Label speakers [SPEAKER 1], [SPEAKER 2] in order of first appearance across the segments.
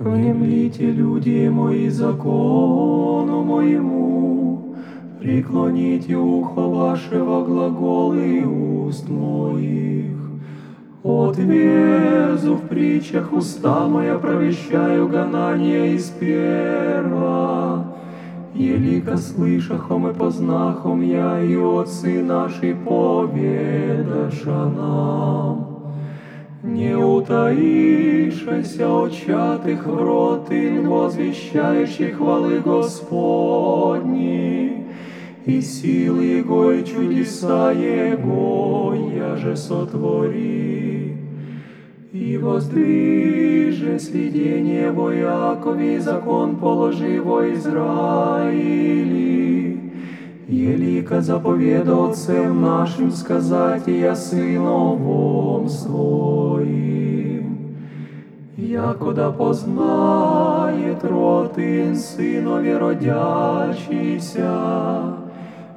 [SPEAKER 1] Внемлите, люди мои, закону моему, преклоните ухо ваше во глаголы уст моих. Отвезу в притчах уста моя, провещаю гонание из перва. Елика слышахом и познахом я, и отцы наши поведаша нам. Не утаишься очатых в рот им, возвещающих хвалы Господни, и силы Его, и чудеса Его, я же сотвори. И воздвиже сведение во Якове, закон положи во Израиле. Елика заповеда отцем нашим сказать, я сыновом своим. Якода познает род ин сынове родящийся,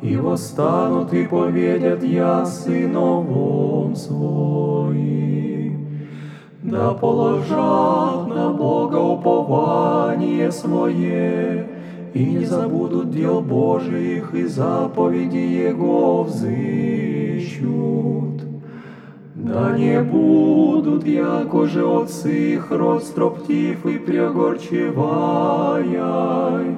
[SPEAKER 1] и восстанут и поведят я сыновом своим. Да положат на Бога упование свое, и не забудут дел Божиих, и заповеди Его взыщут. Да не будут, яко же отцы их род строптив и прегорчевая,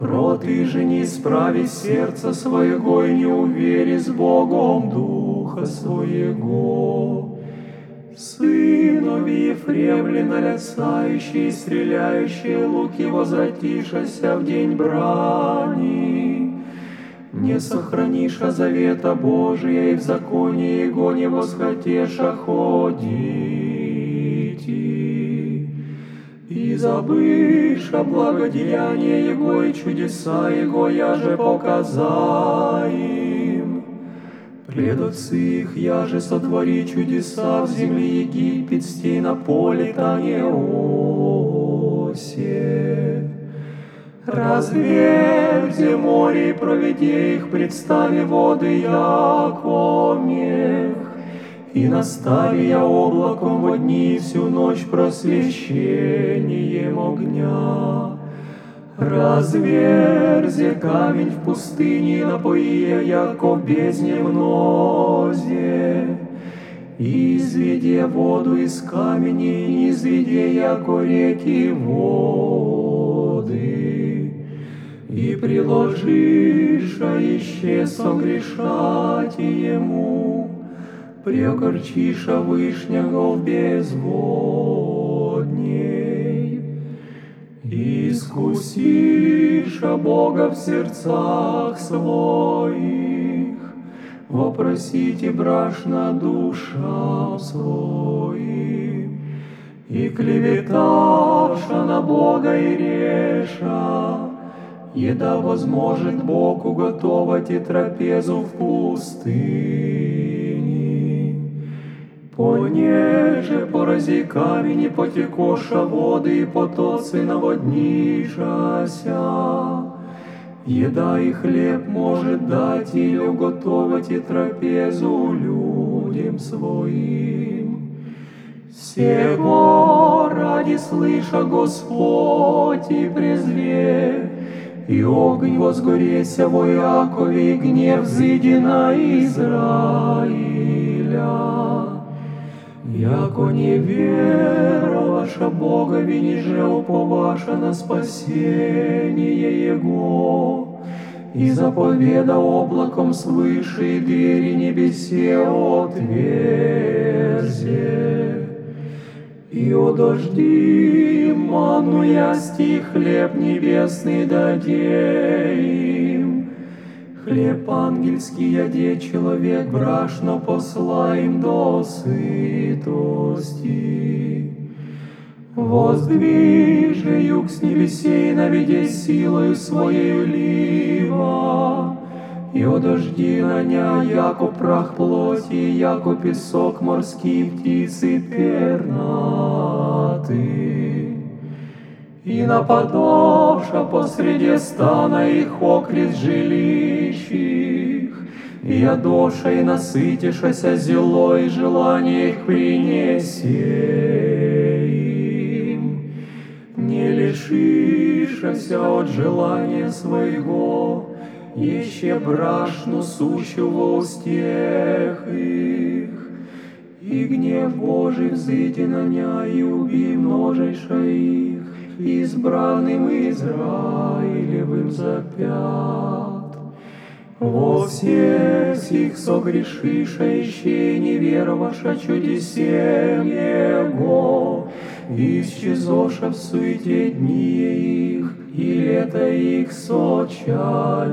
[SPEAKER 1] Рот и же не исправи сердца своего, и не увери с Богом духа своего. Сынови Ефремлина, лясающие, стреляющие луки, возвратишася в день брани. Не сохранишь завета Божия, и в законе Его не восхотеша ходить. И забыша благодеяние Его и чудеса Его, я же показай им. Пред отцы их я же сотвори чудеса в земле египетской на поле Танеосе. Разверзи море и проведи их, представи воды яко мех. И настави я облаком во дни всю ночь просвещением огня. Разверзи камень в пустыне, напои яко в бездне мнозе. Изведи воду из камени, изведи яко реки воды. И приложишь, а еще согрешать ему, Прекорчиша вышнего в безводней. Искусиша Бога в сердцах своих, Вопросите брашна душам своим, И клеветаша на Бога и реша, Еда возможет Бог уготовать и трапезу в пустыне. Понеже порази камень и потекоша воды и потоцы наводнишася, Еда и хлеб может дать или уготовать и трапезу людям своим. Всего ради слыша Господь и презре, и огонь возгореся во Якове, и гнев зыди на Израиля. Яко не вера ваша Бога, виниже уповаша на спасение Его, и заповеда облаком свыше, и двери небесе отверзе. И о дожди ману ясти, хлеб небесный даде им. Хлеб ангельский яде человек, брашно посла им до сытости. Воздвижи юг с небесей, наведи силою своей лива, и дожди на ня, яко прах плоти, яко песок морские птицы пернаты. И нападоша посреди стана их окрест жилищ их, и ядоша и насытишася зелой желание их принесе им. лишишься от желания своего, еще брашну сущего устех их. И гнев Божий взыди на ня, и уби множеша их, избранным Израилевым запят. Во всех сих не вероваша чудесем Его, исчезоша в суете дни их, и лето их сочание.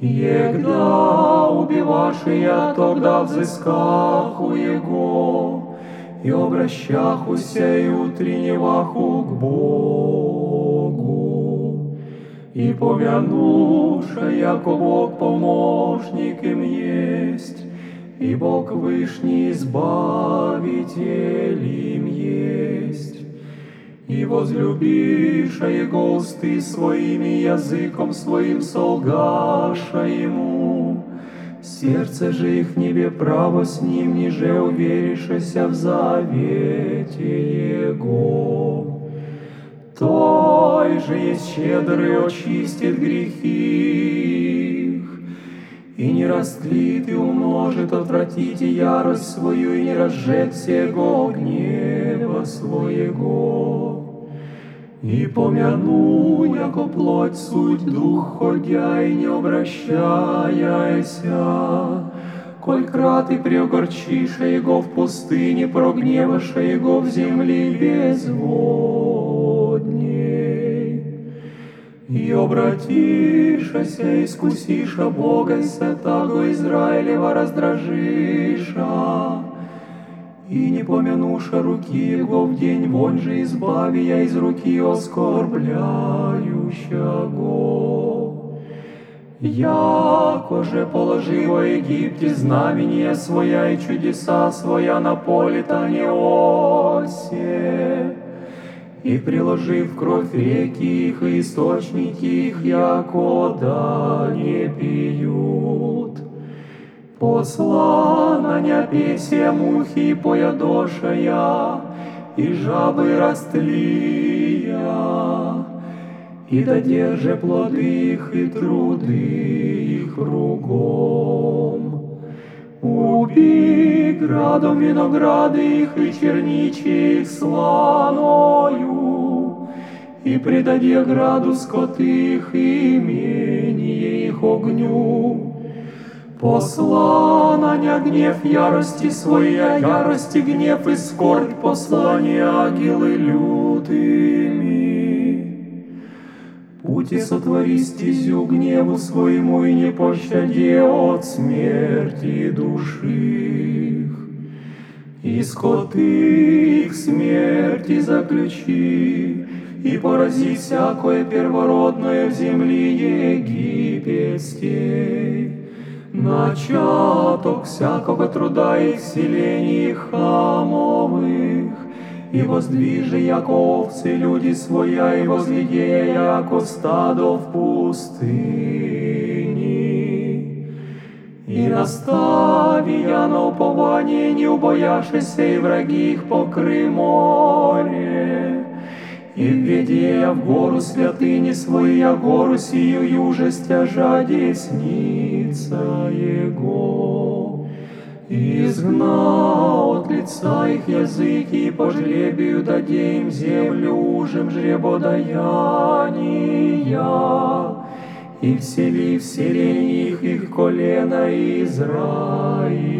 [SPEAKER 1] Егда убиваши я тогда взысках у Его, и обращахуся и утренневаху к Богу. И помянуша, яко Бог помощник им есть, и Бог Вышний избавитель им есть. И возлюбиша Его усты своими языком своим солгаша Ему. Сердце же их небе право с ним, ниже уверишься в завете Его. Той же есть щедрый очистит грехи их, и не растлит и умножит, отвратите ярость свою, и не разжег всего гнева своего. И помяну, яко плоть суть дух, ходя и не обращаяся, Коль крат и преогорчиша его в пустыне, прогневаша его в земли безводней. И обратишася, искусиша Бога, святаго Израилева раздражиша, и не помянуша руки Его в день вонь же избави я из руки оскорбляющего. Яко же положи во Египте знамение своя и чудеса своя на поле Таниосе, и приложив кровь реки их и источники их, яко да не пьют. Посла ня песня мухи поядошая, и жабы растлия, и додерже плоды их и труды их кругом. Уби градом винограды их и черничи их сланою, и предади граду скоты их и имение их огню. Посла на ня гнев ярости своя, ярости гнев и скорбь послания агилы лютыми. Пути сотвори стезю гневу своему и не пощади от смерти души. И скоты их смерти заключи, и порази всякое первородное в земли египетской начаток всякого труда и селений хамовых, и воздвижи, яко овцы люди своя, и возлидея, яко стадо в пустыни. И настави я на упование, не убояшися, и враги их покры море. И введи я в гору святыни своя, гору сию юже стяжа десница Его. Изгнал от лица их языки, и по жребию даде им землю ужем жребодаяния, и всели в селении их, их колено Израилева.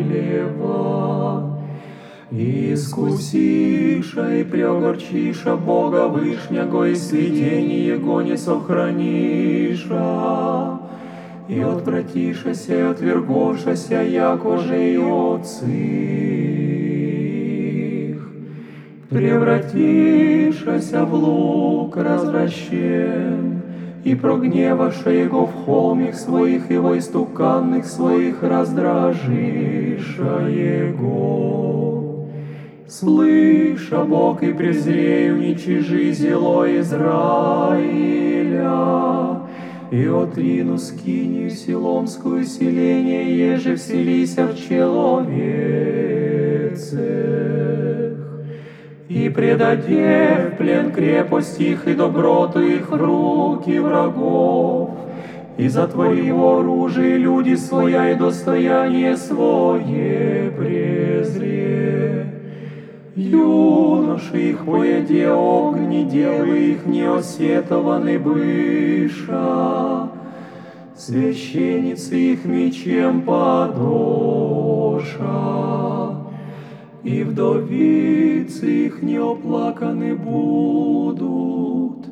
[SPEAKER 1] Искусиша и преогорчиша Бога Вышнего, и сведение Его не сохраниша, и отвратишася, отвергошася, яко же и отцы их. Превратишася в лук развращен, и прогневаша Его в холмих своих, во истуканных своих раздражиша Его. Слыша Бог и презрею ничижи зело Израиля, и отрину скинию селомскую селение, еже вселися в человецех. и предаде в плен крепость их и доброту их руки врагов, и затвори его оружие люди своя и достояние свое презре. Юноши их поеде огни, девы их неосетованы быша, священницы их мечем подоша, и вдовицы их неоплаканы будут,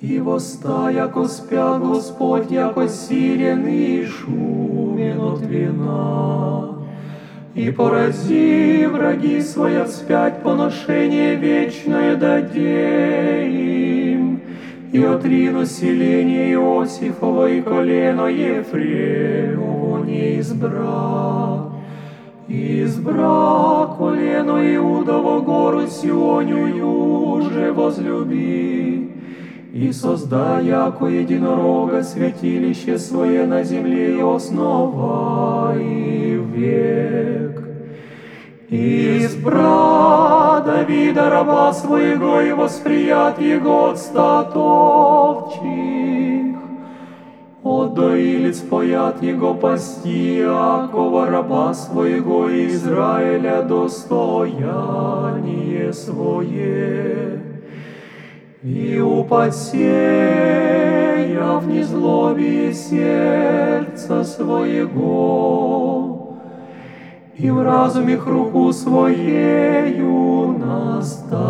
[SPEAKER 1] и воста, яко спят Господь, яко силен и шумен от вина. И порази враги свои вспять поношение вечное даде им, и отрину селение Иосифова и колено Ефремово не избра. Избра колено Иудово гору Сионю уже возлюби, и создай, яко единорога, святилище свое на земле и основай век. Избра Давида, раба своего, и восприят его от статовчих. От доилиц поят его пасти, Якова раба своего, Израиля достояние свое. И упасея в незлобие сердца своего, И в разуме руку своею наставь.